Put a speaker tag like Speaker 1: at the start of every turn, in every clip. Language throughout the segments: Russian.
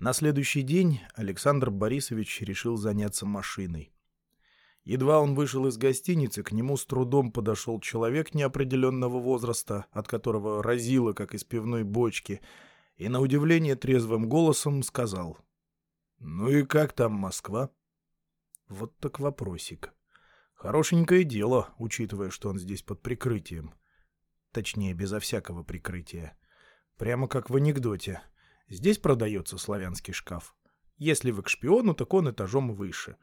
Speaker 1: На следующий день Александр Борисович решил заняться машиной. Едва он вышел из гостиницы, к нему с трудом подошел человек неопределенного возраста, от которого разило, как из пивной бочки, и на удивление трезвым голосом сказал «Ну и как там Москва?» Вот так вопросик. Хорошенькое дело, учитывая, что он здесь под прикрытием. Точнее, безо всякого прикрытия. Прямо как в анекдоте. Здесь продается славянский шкаф. Если вы к шпиону, так он этажом выше.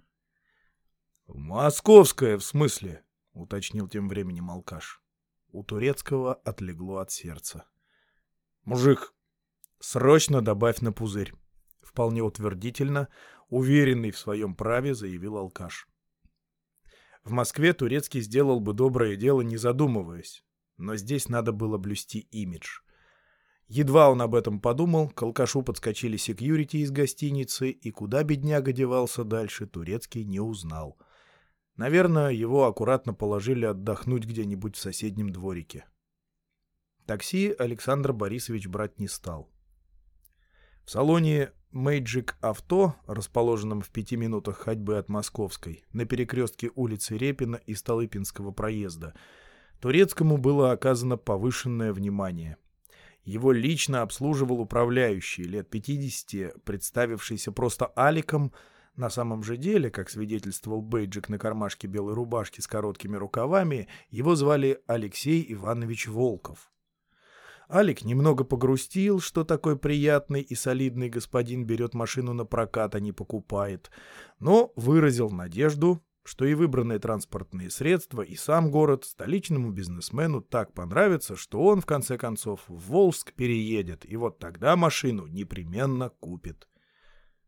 Speaker 1: «Московская, в смысле?» — уточнил тем временем алкаш. У турецкого отлегло от сердца. «Мужик, срочно добавь на пузырь!» Вполне утвердительно, уверенный в своем праве, заявил алкаш. В Москве турецкий сделал бы доброе дело, не задумываясь. Но здесь надо было блюсти имидж. Едва он об этом подумал, к алкашу подскочили секьюрити из гостиницы, и куда бедняга девался дальше, турецкий не узнал. Наверное, его аккуратно положили отдохнуть где-нибудь в соседнем дворике. Такси Александр Борисович брать не стал. В салоне Мэйджик Авто, расположенном в пяти минутах ходьбы от Московской, на перекрестке улицы Репина и Столыпинского проезда, турецкому было оказано повышенное внимание — его лично обслуживал управляющий, лет 50, представившийся просто Аликом, на самом же деле, как свидетельствовал бейджик на кармашке белой рубашки с короткими рукавами, его звали Алексей Иванович Волков. Алик немного погрустил, что такой приятный и солидный господин берет машину на прокат, а не покупает, но выразил надежду, что и выбранные транспортные средства, и сам город столичному бизнесмену так понравится, что он, в конце концов, в Волск переедет, и вот тогда машину непременно купит.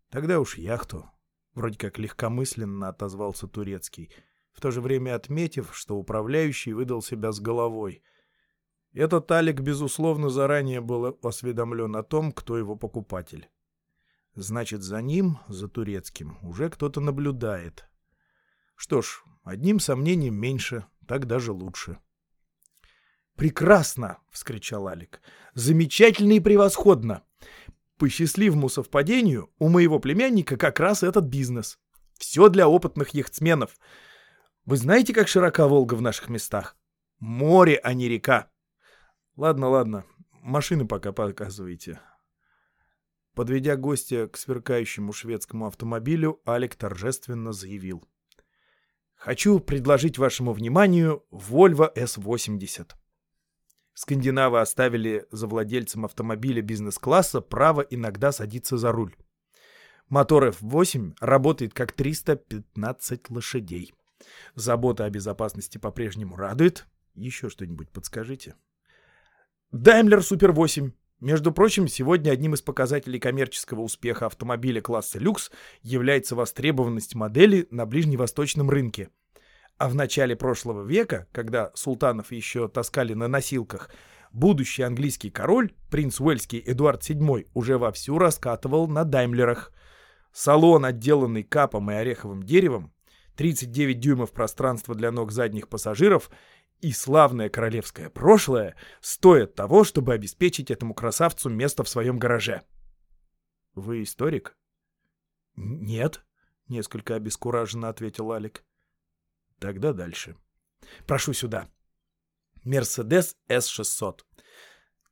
Speaker 1: Тогда уж яхту. Вроде как легкомысленно отозвался Турецкий, в то же время отметив, что управляющий выдал себя с головой. Этот Алик, безусловно, заранее был осведомлен о том, кто его покупатель. Значит, за ним, за Турецким, уже кто-то наблюдает, что ж, одним сомнением меньше, так даже лучше. «Прекрасно!» — вскричал Алик. «Замечательно и превосходно! По счастливому совпадению у моего племянника как раз этот бизнес. Все для опытных яхтсменов. Вы знаете, как широка Волга в наших местах? Море, а не река. Ладно, ладно, машины пока показывайте». Подведя гостя к сверкающему шведскому автомобилю, Алик торжественно заявил. Хочу предложить вашему вниманию Volvo S80. Скандинавы оставили за владельцем автомобиля бизнес-класса право иногда садиться за руль. Мотор F8 работает как 315 лошадей. Забота о безопасности по-прежнему радует. Еще что-нибудь подскажите. Daimler Super 8 между прочим, сегодня одним из показателей коммерческого успеха автомобиля класса люкс является востребованность модели на ближневосточном рынке. А в начале прошлого века, когда султанов еще таскали на носилках, будущий английский король, принц Уэльский Эдуард VII, уже вовсю раскатывал на даймлерах. Салон, отделанный капом и ореховым деревом, 39 дюймов пространства для ног задних пассажиров и славное королевское прошлое стоят того, чтобы обеспечить этому красавцу место в своем гараже. Вы историк? Нет, несколько обескураженно ответил Алик. Тогда дальше. Прошу сюда. Мерседес S600.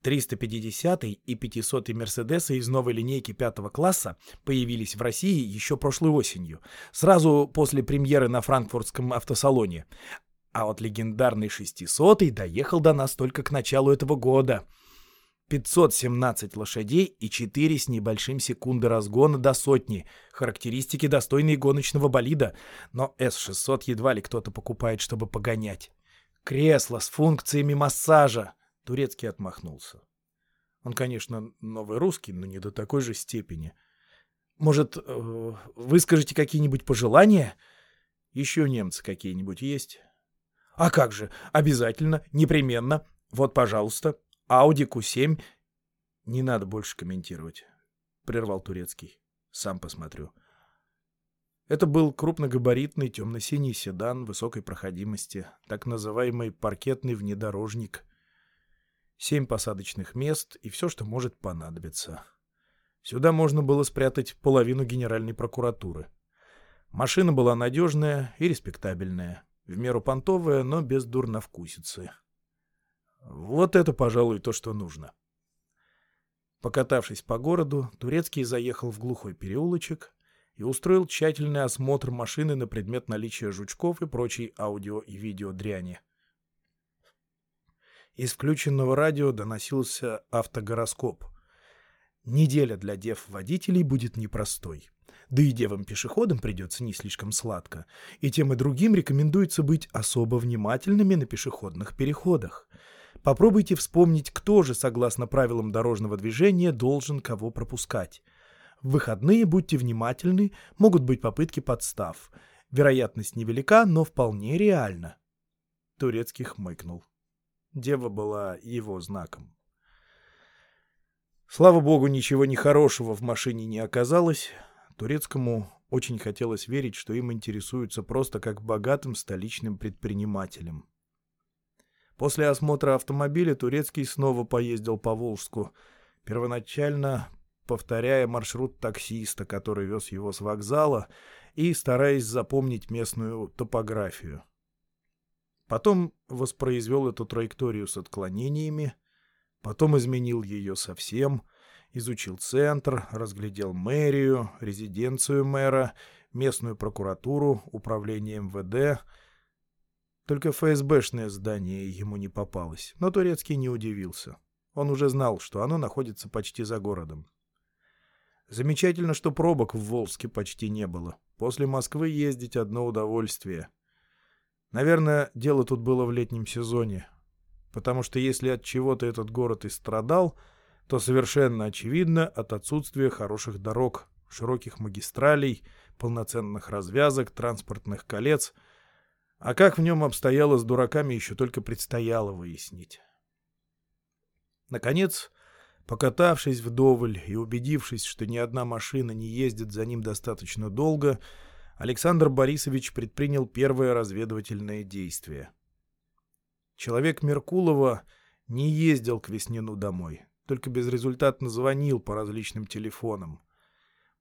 Speaker 1: 350 и 500 Мерседесы из новой линейки пятого класса появились в России еще прошлой осенью, сразу после премьеры на франкфуртском автосалоне. А вот легендарный 600 доехал до нас только к началу этого года. 517 лошадей и 4 с небольшим секунды разгона до сотни. Характеристики достойные гоночного болида. Но S600 едва ли кто-то покупает, чтобы погонять. Кресло с функциями массажа. Турецкий отмахнулся. Он, конечно, новый русский, но не до такой же степени. Может, э, выскажете какие-нибудь пожелания? Еще немцы какие-нибудь есть? А как же, обязательно, непременно. Вот, пожалуйста, Audi Q7. Не надо больше комментировать, прервал Турецкий. Сам посмотрю. Это был крупногабаритный темно-синий седан высокой проходимости, так называемый паркетный внедорожник. Семь посадочных мест и все, что может понадобиться. Сюда можно было спрятать половину генеральной прокуратуры. Машина была надежная и респектабельная, в меру понтовая, но без дурновкусицы. Вот это, пожалуй, то, что нужно. Покатавшись по городу, Турецкий заехал в глухой переулочек и устроил тщательный осмотр машины на предмет наличия жучков и прочей аудио и видео дряни. Из включенного радио доносился автогороскоп. Неделя для дев-водителей будет непростой. Да и девам-пешеходам придется не слишком сладко. И тем и другим рекомендуется быть особо внимательными на пешеходных переходах. Попробуйте вспомнить, кто же, согласно правилам дорожного движения, должен кого пропускать. В выходные будьте внимательны, могут быть попытки подстав. Вероятность невелика, но вполне реальна. Турецкий хмыкнул. Дева была его знаком. Слава богу, ничего нехорошего в машине не оказалось. Турецкому очень хотелось верить, что им интересуются просто как богатым столичным предпринимателем. После осмотра автомобиля Турецкий снова поездил по Волжску, первоначально повторяя маршрут таксиста, который вез его с вокзала, и стараясь запомнить местную топографию. Потом воспроизвел эту траекторию с отклонениями, потом изменил ее совсем, изучил центр, разглядел мэрию, резиденцию мэра, местную прокуратуру, управление МВД. Только ФСБшное здание ему не попалось, но Турецкий не удивился. Он уже знал, что оно находится почти за городом. Замечательно, что пробок в Волске почти не было. После Москвы ездить одно удовольствие. Наверное, дело тут было в летнем сезоне. Потому что если от чего-то этот город и страдал, то совершенно очевидно от отсутствия хороших дорог, широких магистралей, полноценных развязок, транспортных колец. А как в нем обстояло с дураками, еще только предстояло выяснить. Наконец, покатавшись вдоволь и убедившись, что ни одна машина не ездит за ним достаточно долго, Александр Борисович предпринял первое разведывательное действие. Человек Меркулова не ездил к Веснину домой, только безрезультатно звонил по различным телефонам.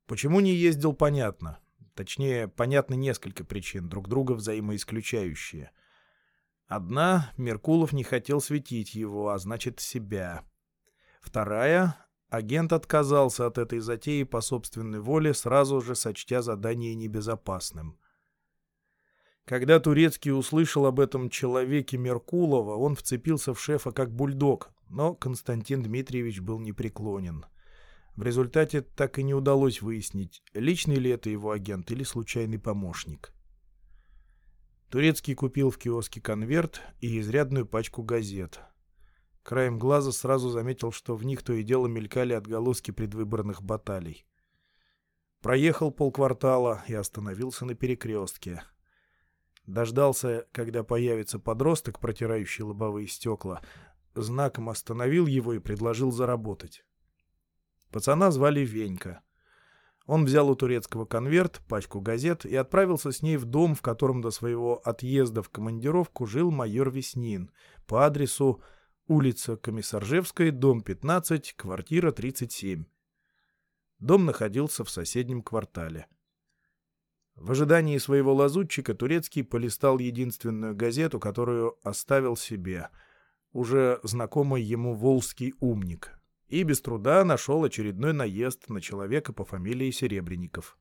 Speaker 1: Почему не ездил, понятно. Точнее, понятно несколько причин, друг друга взаимоисключающие. Одна — Меркулов не хотел светить его, а значит, себя. Вторая Агент отказался от этой затеи по собственной воле, сразу же сочтя задание небезопасным. Когда Турецкий услышал об этом человеке Меркулова, он вцепился в шефа как бульдог, но Константин Дмитриевич был непреклонен. В результате так и не удалось выяснить, личный ли это его агент или случайный помощник. Турецкий купил в киоске конверт и изрядную пачку газет — Краем глаза сразу заметил, что в них то и дело мелькали отголоски предвыборных баталий. Проехал полквартала и остановился на перекрестке. Дождался, когда появится подросток, протирающий лобовые стекла, знаком остановил его и предложил заработать. Пацана звали Венька. Он взял у турецкого конверт, пачку газет и отправился с ней в дом, в котором до своего отъезда в командировку жил майор Веснин по адресу Улица Комиссаржевская, дом 15, квартира 37. Дом находился в соседнем квартале. В ожидании своего лазутчика Турецкий полистал единственную газету, которую оставил себе, уже знакомый ему волжский умник, и без труда нашел очередной наезд на человека по фамилии Серебренников.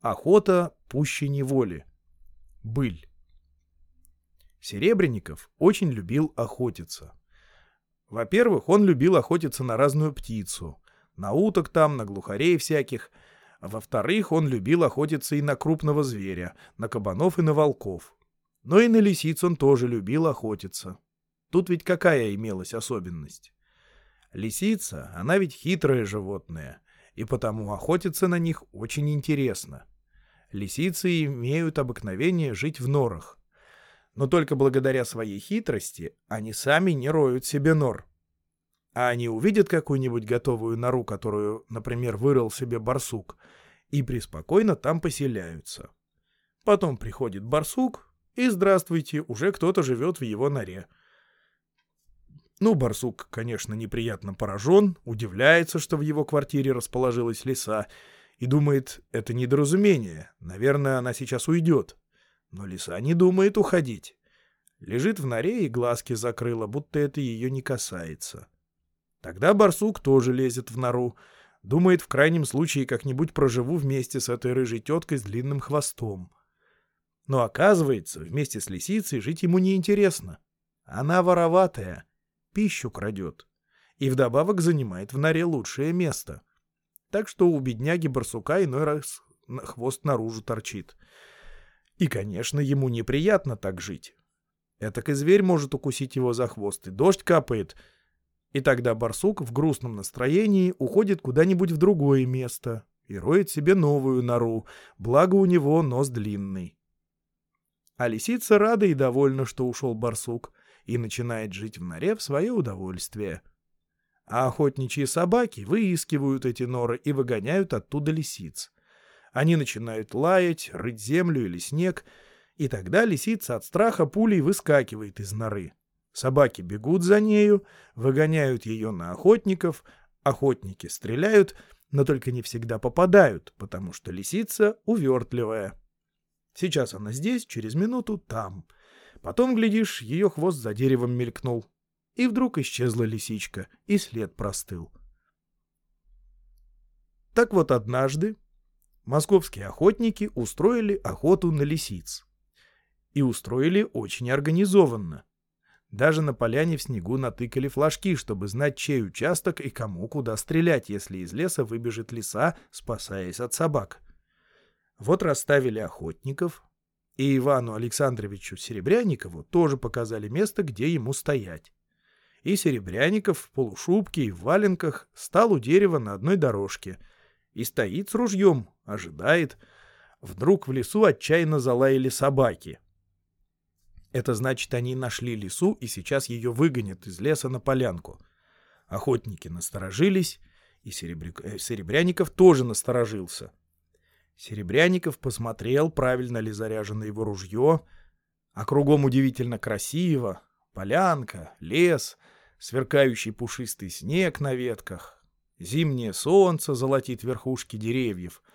Speaker 1: Охота пуще неволи. Быль. Серебренников очень любил охотиться. Во-первых, он любил охотиться на разную птицу. На уток там, на глухарей всяких. Во-вторых, он любил охотиться и на крупного зверя, на кабанов и на волков. Но и на лисиц он тоже любил охотиться. Тут ведь какая имелась особенность? Лисица, она ведь хитрое животное, и потому охотиться на них очень интересно. Лисицы имеют обыкновение жить в норах, но только благодаря своей хитрости они сами не роют себе нор. А они увидят какую-нибудь готовую нору, которую, например, вырыл себе барсук, и преспокойно там поселяются. Потом приходит барсук, и здравствуйте, уже кто-то живет в его норе. Ну, барсук, конечно, неприятно поражен, удивляется, что в его квартире расположилась лиса, и думает, это недоразумение, наверное, она сейчас уйдет. Но лиса не думает уходить. Лежит в норе и глазки закрыла, будто это ее не касается. Тогда барсук тоже лезет в нору, думает, в крайнем случае как-нибудь проживу вместе с этой рыжей теткой с длинным хвостом. Но оказывается, вместе с лисицей жить ему неинтересно. Она вороватая, пищу крадет и вдобавок занимает в норе лучшее место. Так что у бедняги барсука иной раз хвост наружу торчит. И, конечно, ему неприятно так жить. Этак и зверь может укусить его за хвост, и дождь капает. И тогда барсук в грустном настроении уходит куда-нибудь в другое место и роет себе новую нору, благо у него нос длинный. А лисица рада и довольна, что ушел барсук, и начинает жить в норе в свое удовольствие. А охотничьи собаки выискивают эти норы и выгоняют оттуда лисиц. Они начинают лаять, рыть землю или снег, и тогда лисица от страха пулей выскакивает из норы. Собаки бегут за нею, выгоняют ее на охотников, охотники стреляют, но только не всегда попадают, потому что лисица увертливая. Сейчас она здесь, через минуту там. Потом, глядишь, ее хвост за деревом мелькнул. И вдруг исчезла лисичка, и след простыл. Так вот однажды московские охотники устроили охоту на лисиц. И устроили очень организованно. Даже на поляне в снегу натыкали флажки, чтобы знать, чей участок и кому куда стрелять, если из леса выбежит лиса, спасаясь от собак. Вот расставили охотников, и Ивану Александровичу Серебряникову тоже показали место, где ему стоять. И Серебряников в полушубке и в валенках стал у дерева на одной дорожке и стоит с ружьем, ожидает. Вдруг в лесу отчаянно залаяли собаки. Это значит, они нашли лису и сейчас ее выгонят из леса на полянку. Охотники насторожились, и Серебря... Э, Серебряников тоже насторожился. Серебряников посмотрел, правильно ли заряжено его ружье, а кругом удивительно красиво. Полянка, лес, сверкающий пушистый снег на ветках, зимнее солнце золотит верхушки деревьев —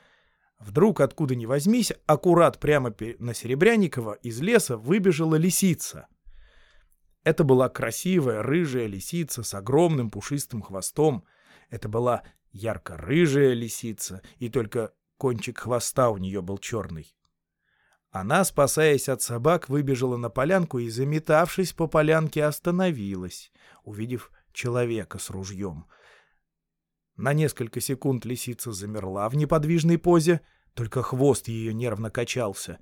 Speaker 1: Вдруг, откуда ни возьмись, аккурат прямо на Серебряникова из леса выбежала лисица. Это была красивая рыжая лисица с огромным пушистым хвостом. Это была ярко-рыжая лисица, и только кончик хвоста у нее был черный. Она, спасаясь от собак, выбежала на полянку и, заметавшись по полянке, остановилась, увидев человека с ружьем — на несколько секунд лисица замерла в неподвижной позе, только хвост ее нервно качался,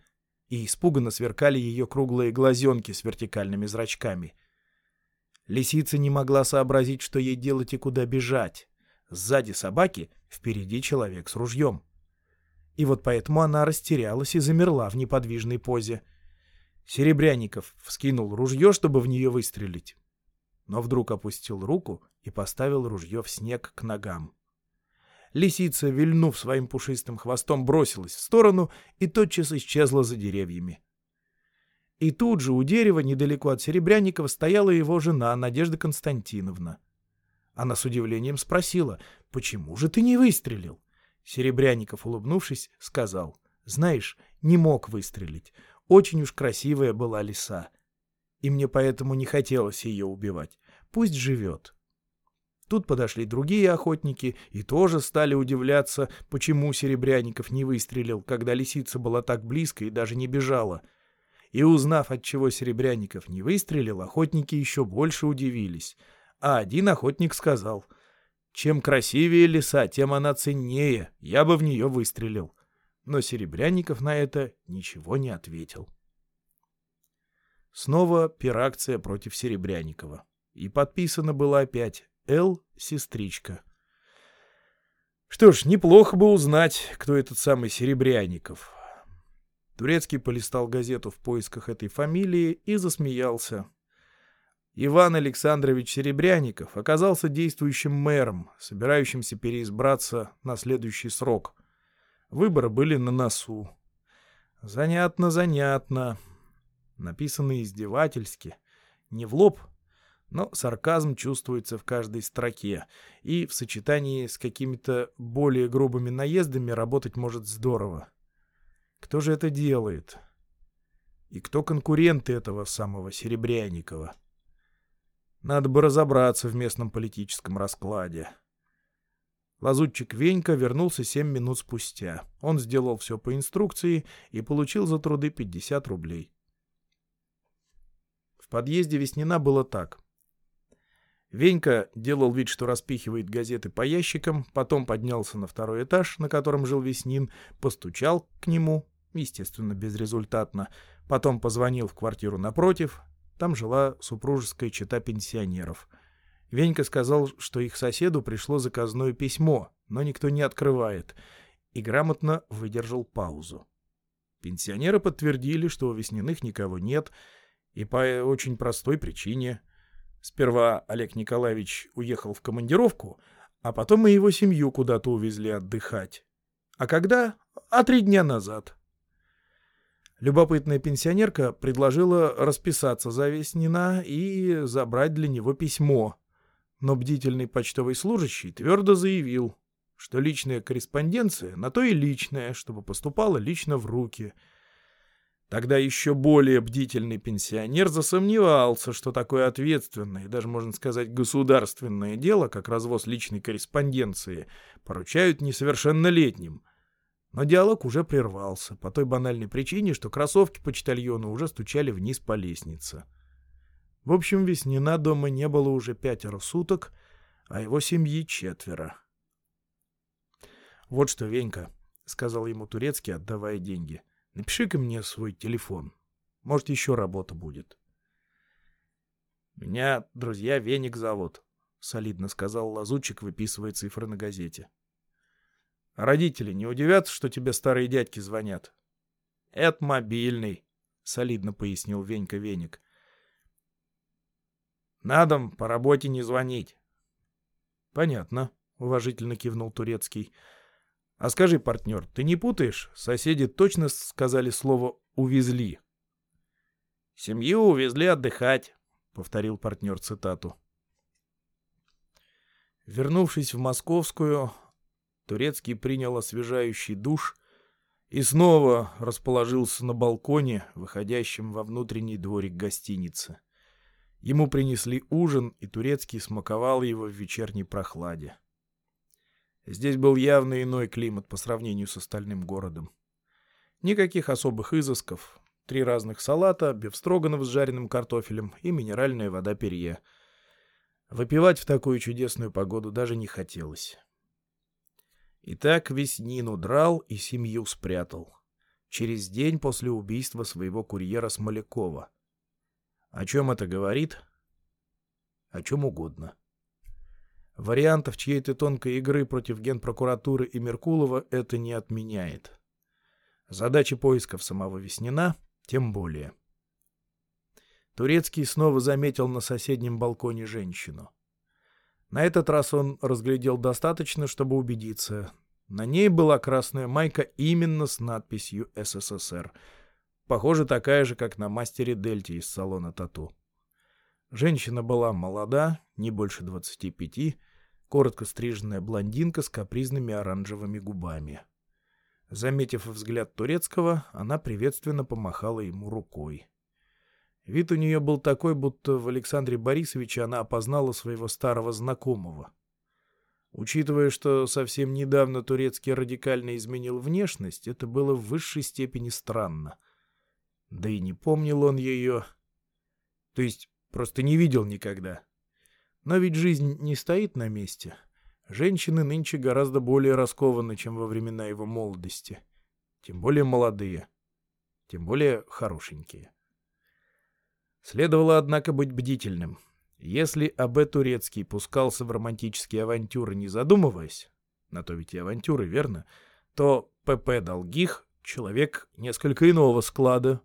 Speaker 1: и испуганно сверкали ее круглые глазенки с вертикальными зрачками. Лисица не могла сообразить, что ей делать и куда бежать. Сзади собаки, впереди человек с ружьем. И вот поэтому она растерялась и замерла в неподвижной позе. Серебряников вскинул ружье, чтобы в нее выстрелить но вдруг опустил руку и поставил ружье в снег к ногам. Лисица, вильнув своим пушистым хвостом, бросилась в сторону и тотчас исчезла за деревьями. И тут же у дерева, недалеко от Серебряникова, стояла его жена Надежда Константиновна. Она с удивлением спросила, «Почему же ты не выстрелил?» Серебряников, улыбнувшись, сказал, «Знаешь, не мог выстрелить. Очень уж красивая была лиса и мне поэтому не хотелось ее убивать. Пусть живет. Тут подошли другие охотники и тоже стали удивляться, почему Серебряников не выстрелил, когда лисица была так близко и даже не бежала. И узнав, от чего Серебряников не выстрелил, охотники еще больше удивились. А один охотник сказал, «Чем красивее лиса, тем она ценнее, я бы в нее выстрелил». Но Серебряников на это ничего не ответил. Снова пиракция против Серебряникова. И подписано было опять «Л. Сестричка». Что ж, неплохо бы узнать, кто этот самый Серебряников. Турецкий полистал газету в поисках этой фамилии и засмеялся. Иван Александрович Серебряников оказался действующим мэром, собирающимся переизбраться на следующий срок. Выборы были на носу. Занятно, занятно написанный издевательски, не в лоб, но сарказм чувствуется в каждой строке, и в сочетании с какими-то более грубыми наездами работать может здорово. Кто же это делает? И кто конкуренты этого самого Серебряникова? Надо бы разобраться в местном политическом раскладе. Лазутчик Венька вернулся семь минут спустя. Он сделал все по инструкции и получил за труды 50 рублей. В подъезде Веснина было так. Венька делал вид, что распихивает газеты по ящикам, потом поднялся на второй этаж, на котором жил Веснин, постучал к нему, естественно, безрезультатно, потом позвонил в квартиру напротив, там жила супружеская чета пенсионеров. Венька сказал, что их соседу пришло заказное письмо, но никто не открывает, и грамотно выдержал паузу. Пенсионеры подтвердили, что у Весниных никого нет, и по очень простой причине — Сперва Олег Николаевич уехал в командировку, а потом и его семью куда-то увезли отдыхать. А когда? А три дня назад. Любопытная пенсионерка предложила расписаться за Веснина и забрать для него письмо. Но бдительный почтовый служащий твердо заявил, что личная корреспонденция на то и личная, чтобы поступала лично в руки — Тогда еще более бдительный пенсионер засомневался, что такое ответственное, даже, можно сказать, государственное дело, как развоз личной корреспонденции, поручают несовершеннолетним. Но диалог уже прервался, по той банальной причине, что кроссовки почтальона уже стучали вниз по лестнице. В общем, Веснина дома не было уже пятеро суток, а его семьи четверо. «Вот что, Венька», — сказал ему Турецкий, отдавая деньги, — Напиши-ка мне свой телефон. Может, еще работа будет. «Меня друзья Веник зовут», — солидно сказал лазутчик, выписывая цифры на газете. «А родители не удивятся, что тебе старые дядьки звонят?» «Это мобильный», — солидно пояснил Венька Веник. «На дом по работе не звонить». «Понятно», — уважительно кивнул Турецкий. А скажи, партнер, ты не путаешь? Соседи точно сказали слово «увезли». «Семью увезли отдыхать», — повторил партнер цитату. Вернувшись в Московскую, Турецкий принял освежающий душ и снова расположился на балконе, выходящем во внутренний дворик гостиницы. Ему принесли ужин, и Турецкий смаковал его в вечерней прохладе. Здесь был явно иной климат по сравнению с остальным городом. Никаких особых изысков. Три разных салата, бифстроганов с жареным картофелем и минеральная вода перье. Выпивать в такую чудесную погоду даже не хотелось. Итак, Веснин удрал и семью спрятал. Через день после убийства своего курьера Смолякова. О чем это говорит? О чем угодно. Вариантов чьей-то тонкой игры против генпрокуратуры и Меркулова это не отменяет. Задача поисков самого Веснина тем более. Турецкий снова заметил на соседнем балконе женщину. На этот раз он разглядел достаточно, чтобы убедиться. На ней была красная майка именно с надписью «СССР». Похоже, такая же, как на мастере Дельте из салона «Тату». Женщина была молода, не больше двадцати пяти, коротко стриженная блондинка с капризными оранжевыми губами. Заметив взгляд турецкого, она приветственно помахала ему рукой. Вид у нее был такой, будто в Александре Борисовиче она опознала своего старого знакомого. Учитывая, что совсем недавно турецкий радикально изменил внешность, это было в высшей степени странно. Да и не помнил он ее. То есть просто не видел никогда. Но ведь жизнь не стоит на месте. Женщины нынче гораздо более раскованы, чем во времена его молодости. Тем более молодые. Тем более хорошенькие. Следовало, однако, быть бдительным. Если А.Б. Турецкий пускался в романтические авантюры, не задумываясь, на то ведь и авантюры, верно, то П.П. Долгих — человек несколько иного склада,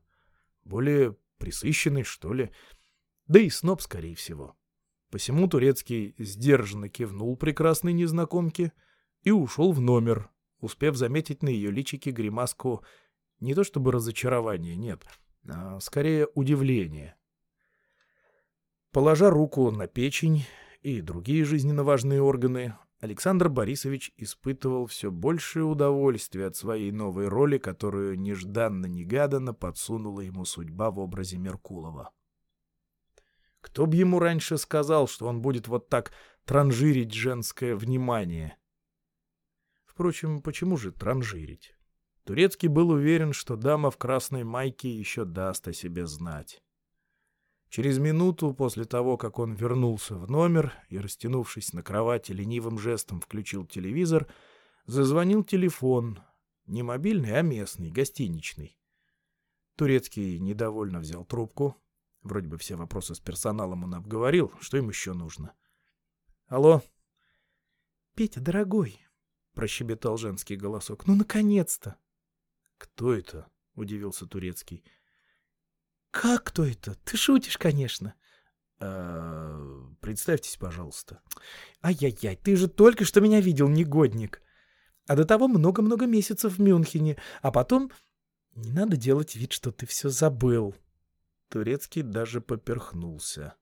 Speaker 1: более пресыщенный, что ли, да и сноб, скорее всего. Посему Турецкий сдержанно кивнул прекрасной незнакомке и ушел в номер, успев заметить на ее личике гримаску не то чтобы разочарования, нет, а скорее удивления. Положа руку на печень и другие жизненно важные органы, Александр Борисович испытывал все большее удовольствие от своей новой роли, которую нежданно-негаданно подсунула ему судьба в образе Меркулова. Кто б ему раньше сказал, что он будет вот так транжирить женское внимание? Впрочем, почему же транжирить? Турецкий был уверен, что дама в красной майке еще даст о себе знать. Через минуту после того, как он вернулся в номер и, растянувшись на кровати, ленивым жестом включил телевизор, зазвонил телефон. Не мобильный, а местный, гостиничный. Турецкий недовольно взял трубку. Вроде бы все вопросы с персоналом он обговорил. Что им еще нужно? «Алло?» «Петя, дорогой!» — прощебетал женский голосок. «Ну, наконец-то!» «Кто это?» — удивился Турецкий. «Как кто это? Ты шутишь, конечно». А, «Представьтесь, пожалуйста». «Ай-яй-яй, ты же только что меня видел, негодник. А до того много-много месяцев в Мюнхене, а потом... Не надо делать вид, что ты все забыл». Турецкий даже поперхнулся.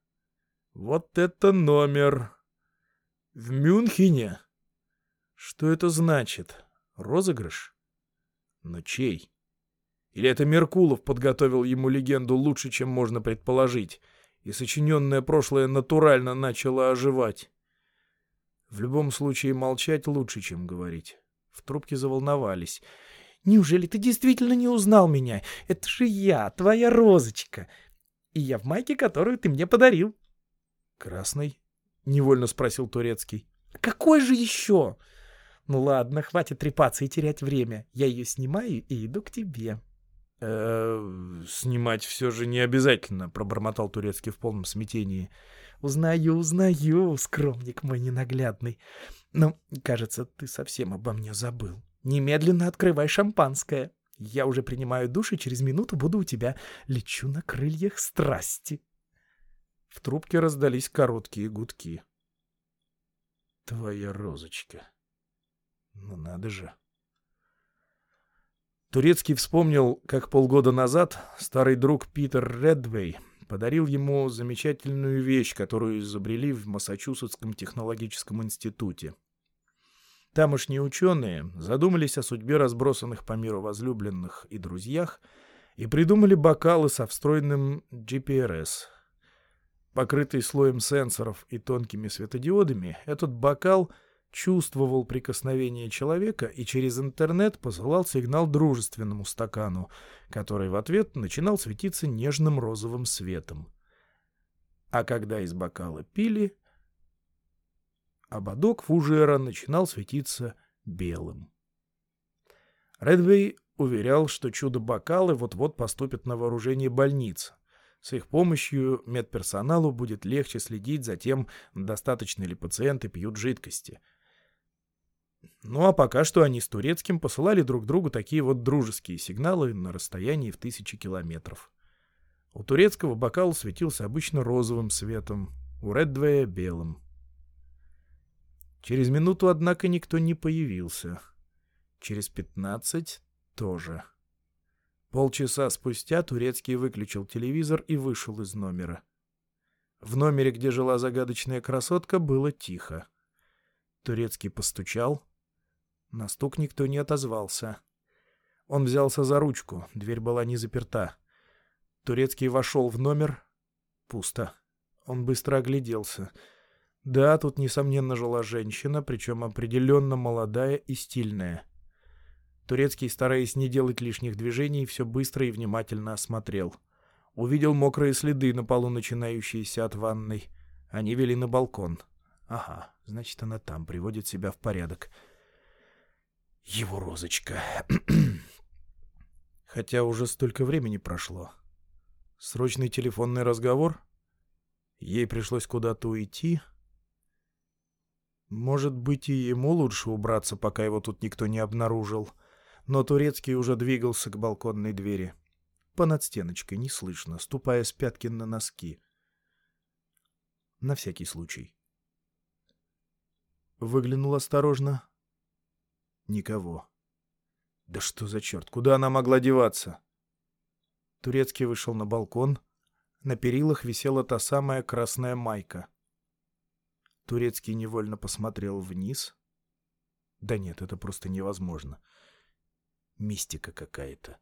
Speaker 1: «Вот это номер! В Мюнхене? Что это значит? Розыгрыш?» Но чей? Или это Меркулов подготовил ему легенду лучше, чем можно предположить, и сочиненное прошлое натурально начало оживать? В любом случае молчать лучше, чем говорить. В трубке заволновались. «Неужели ты действительно не узнал меня? Это же я, твоя розочка. И я в майке, которую ты мне подарил». «Красный?» — невольно спросил Турецкий. «Какой же еще?» Ну ладно, хватит трепаться и терять время. Я ее снимаю и иду к тебе. «Э, снимать все же не обязательно, пробормотал турецкий в полном смятении. Узнаю, узнаю, скромник мой ненаглядный. Но, кажется, ты совсем обо мне забыл. Немедленно открывай шампанское. Я уже принимаю душ и через минуту буду у тебя. Лечу на крыльях страсти. В трубке раздались короткие гудки. Твоя розочка. Ну надо же. Турецкий вспомнил, как полгода назад старый друг Питер Редвей подарил ему замечательную вещь, которую изобрели в Массачусетском технологическом институте. Тамошние ученые задумались о судьбе разбросанных по миру возлюбленных и друзьях и придумали бокалы со встроенным GPRS. Покрытый слоем сенсоров и тонкими светодиодами, этот бокал — чувствовал прикосновение человека и через интернет посылал сигнал дружественному стакану, который в ответ начинал светиться нежным розовым светом. А когда из бокала пили, ободок фужера начинал светиться белым. Редвей уверял, что чудо-бокалы вот-вот поступят на вооружение больниц. С их помощью медперсоналу будет легче следить за тем, достаточно ли пациенты пьют жидкости — ну а пока что они с турецким посылали друг другу такие вот дружеские сигналы на расстоянии в тысячи километров. У турецкого бокал светился обычно розовым светом, у Редвея — белым. Через минуту, однако, никто не появился. Через пятнадцать — тоже. Полчаса спустя Турецкий выключил телевизор и вышел из номера. В номере, где жила загадочная красотка, было тихо. Турецкий постучал — на стук никто не отозвался. Он взялся за ручку, дверь была не заперта. Турецкий вошел в номер. Пусто. Он быстро огляделся. Да, тут, несомненно, жила женщина, причем определенно молодая и стильная. Турецкий, стараясь не делать лишних движений, все быстро и внимательно осмотрел. Увидел мокрые следы на полу, начинающиеся от ванной. Они вели на балкон. Ага, значит, она там, приводит себя в порядок. — его розочка. Хотя уже столько времени прошло. Срочный телефонный разговор? Ей пришлось куда-то уйти? Может быть, и ему лучше убраться, пока его тут никто не обнаружил. Но Турецкий уже двигался к балконной двери. Понад стеночкой, не слышно, ступая с пятки на носки. На всякий случай. Выглянул осторожно, Никого. Да что за черт, куда она могла деваться? Турецкий вышел на балкон, На перилах висела та самая красная майка. Турецкий невольно посмотрел вниз. Да нет, это просто невозможно. Мистика какая-то.